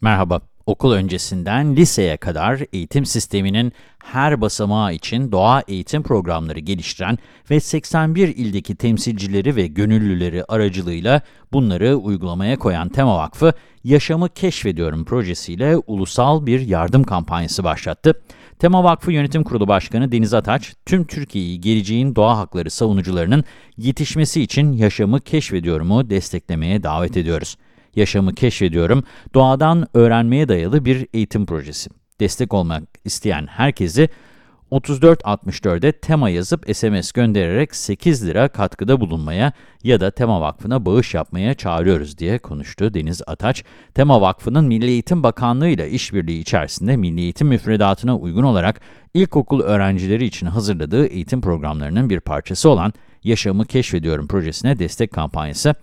Merhaba. Okul öncesinden liseye kadar eğitim sisteminin her basamağı için doğa eğitim programları geliştiren ve 81 ildeki temsilcileri ve gönüllüleri aracılığıyla bunları uygulamaya koyan Tema Vakfı, Yaşamı Keşfediyorum projesiyle ulusal bir yardım kampanyası başlattı. Tema Vakfı Yönetim Kurulu Başkanı Deniz Ataç, tüm Türkiye'yi geleceğin doğa hakları savunucularının yetişmesi için Yaşamı Keşfediyorum'u desteklemeye davet ediyoruz. Yaşamı Keşfediyorum, doğadan öğrenmeye dayalı bir eğitim projesi. Destek olmak isteyen herkesi 3464'e tema yazıp SMS göndererek 8 lira katkıda bulunmaya ya da Tema Vakfı'na bağış yapmaya çağırıyoruz diye konuştu Deniz Ataç. Tema Vakfı'nın Milli Eğitim Bakanlığı ile işbirliği içerisinde Milli Eğitim müfredatına uygun olarak ilkokul öğrencileri için hazırladığı eğitim programlarının bir parçası olan Yaşamı Keşfediyorum projesine destek kampanyası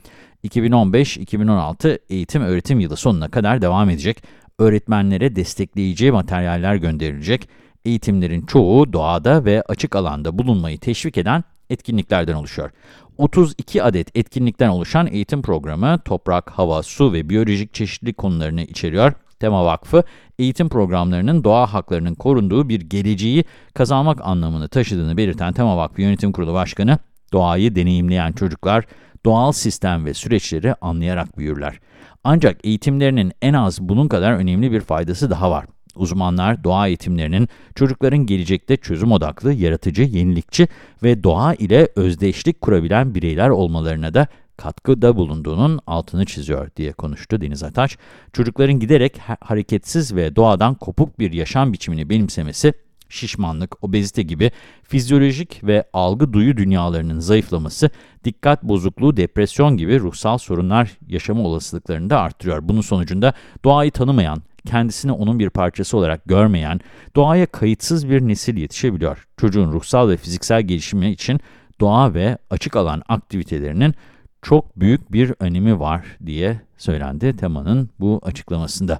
2015-2016 eğitim öğretim yılı sonuna kadar devam edecek. Öğretmenlere destekleyici materyaller gönderilecek. Eğitimlerin çoğu doğada ve açık alanda bulunmayı teşvik eden etkinliklerden oluşuyor. 32 adet etkinlikten oluşan eğitim programı toprak, hava, su ve biyolojik çeşitlilik konularını içeriyor. Tema Vakfı, eğitim programlarının doğa haklarının korunduğu bir geleceği kazanmak anlamını taşıdığını belirten Tema Vakfı Yönetim Kurulu Başkanı, doğayı deneyimleyen çocuklar, doğal sistem ve süreçleri anlayarak büyürler. Ancak eğitimlerinin en az bunun kadar önemli bir faydası daha var. Uzmanlar doğa eğitimlerinin çocukların gelecekte çözüm odaklı, yaratıcı, yenilikçi ve doğa ile özdeşlik kurabilen bireyler olmalarına da katkıda bulunduğunun altını çiziyor diye konuştu Deniz Ataç. Çocukların giderek hareketsiz ve doğadan kopuk bir yaşam biçimini benimsemesi, şişmanlık, obezite gibi fizyolojik ve algı duyu dünyalarının zayıflaması, dikkat bozukluğu, depresyon gibi ruhsal sorunlar yaşama olasılıklarını da arttırıyor. Bunun sonucunda doğayı tanımayan, kendisini onun bir parçası olarak görmeyen, doğaya kayıtsız bir nesil yetişebiliyor. Çocuğun ruhsal ve fiziksel gelişimi için doğa ve açık alan aktivitelerinin çok büyük bir önemi var diye söylendi temanın bu açıklamasında.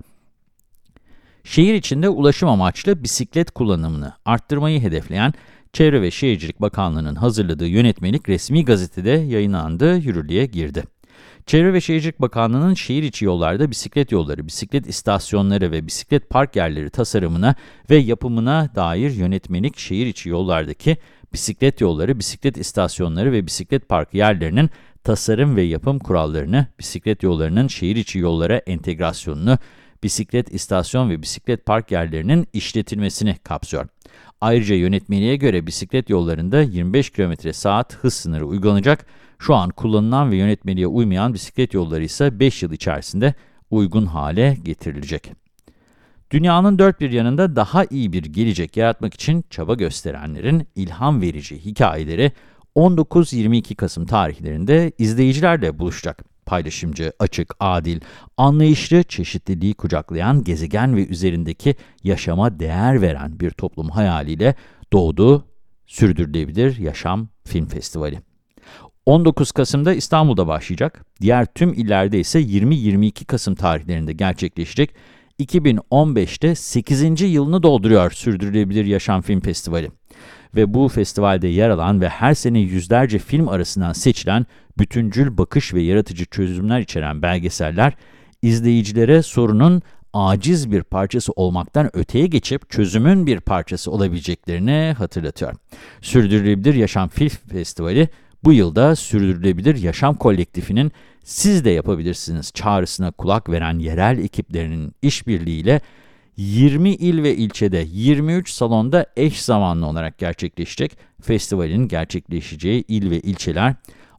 Şehir içinde ulaşım amaçlı bisiklet kullanımını arttırmayı hedefleyen Çevre ve Şehircilik Bakanlığı'nın hazırladığı yönetmelik resmi gazetede yayınlandı, yürürlüğe girdi. Çevre ve Şehircilik Bakanlığı'nın şehir içi yollarda bisiklet yolları, bisiklet istasyonları ve bisiklet park yerleri tasarımına ve yapımına dair yönetmelik şehir içi yollardaki bisiklet yolları, bisiklet istasyonları ve bisiklet park yerlerinin tasarım ve yapım kurallarını, bisiklet yollarının şehir içi yollara entegrasyonunu, bisiklet istasyon ve bisiklet park yerlerinin işletilmesini kapsıyor. Ayrıca yönetmeliğe göre bisiklet yollarında 25 km saat hız sınırı uygulanacak. Şu an kullanılan ve yönetmeliğe uymayan bisiklet yolları ise 5 yıl içerisinde uygun hale getirilecek. Dünyanın dört bir yanında daha iyi bir gelecek yaratmak için çaba gösterenlerin ilham verici hikayeleri 19-22 Kasım tarihlerinde izleyicilerle buluşacak paylaşımcı, açık, adil, anlayışlı, çeşitliliği kucaklayan, gezegen ve üzerindeki yaşama değer veren bir toplum hayaliyle doğdu Sürdürülebilir Yaşam Film Festivali. 19 Kasım'da İstanbul'da başlayacak, diğer tüm illerde ise 20-22 Kasım tarihlerinde gerçekleşecek 2015'te 8. yılını dolduruyor Sürdürülebilir Yaşam Film Festivali ve bu festivalde yer alan ve her sene yüzlerce film arasından seçilen bütüncül bakış ve yaratıcı çözümler içeren belgeseller, izleyicilere sorunun aciz bir parçası olmaktan öteye geçip çözümün bir parçası olabileceklerini hatırlatıyor. Sürdürülebilir Yaşam Film Festivali, bu yılda Sürdürülebilir Yaşam Kolektifinin siz de yapabilirsiniz çağrısına kulak veren yerel ekiplerinin işbirliğiyle 20 il ve ilçede 23 salonda eş zamanlı olarak gerçekleşecek. Festivalin gerçekleşeceği il ve ilçeler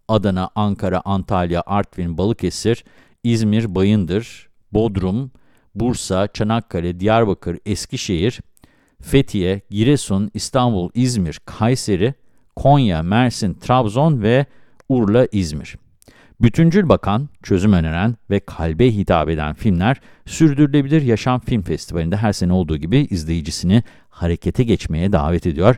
Adana, Ankara, Antalya, Artvin, Balıkesir, İzmir, Bayındır, Bodrum, Bursa, Çanakkale, Diyarbakır, Eskişehir, Fethiye, Giresun, İstanbul, İzmir, Kayseri, Konya, Mersin, Trabzon ve Urla, İzmir. Bütüncül bakan, çözüm öneren ve kalbe hitap eden filmler Sürdürülebilir Yaşam Film Festivali'nde her sene olduğu gibi izleyicisini harekete geçmeye davet ediyor.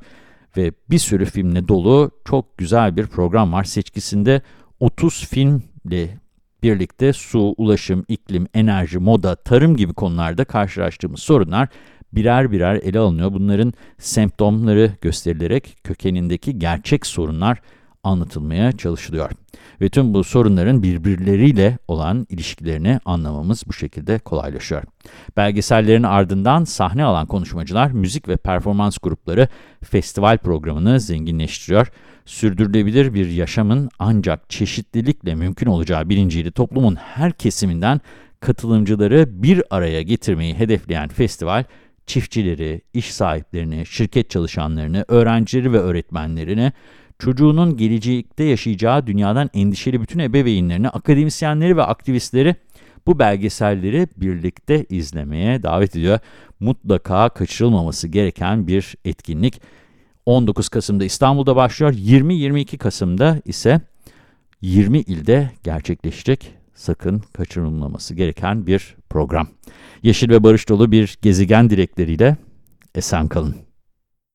Ve bir sürü filmle dolu çok güzel bir program var. Seçkisinde 30 filmle birlikte su, ulaşım, iklim, enerji, moda, tarım gibi konularda karşılaştığımız sorunlar birer birer ele alınıyor. Bunların semptomları gösterilerek kökenindeki gerçek sorunlar anlatılmaya çalışılıyor. Ve tüm bu sorunların birbirleriyle olan ilişkilerini anlamamız bu şekilde kolaylaşıyor. Belgesellerin ardından sahne alan konuşmacılar, müzik ve performans grupları festival programını zenginleştiriyor. Sürdürülebilir bir yaşamın ancak çeşitlilikle mümkün olacağı bilinciyle toplumun her kesiminden katılımcıları bir araya getirmeyi hedefleyen festival, çiftçileri, iş sahiplerini, şirket çalışanlarını, öğrencileri ve öğretmenlerini, çocuğunun gelecekte yaşayacağı dünyadan endişeli bütün ebeveynlerini, akademisyenleri ve aktivistleri bu belgeselleri birlikte izlemeye davet ediyor. Mutlaka kaçırılmaması gereken bir etkinlik. 19 Kasım'da İstanbul'da başlıyor, 20-22 Kasım'da ise 20 ilde gerçekleşecek sakın kaçırılmaması gereken bir program. Yeşil ve barış dolu bir gezegen dilekleriyle esen kalın.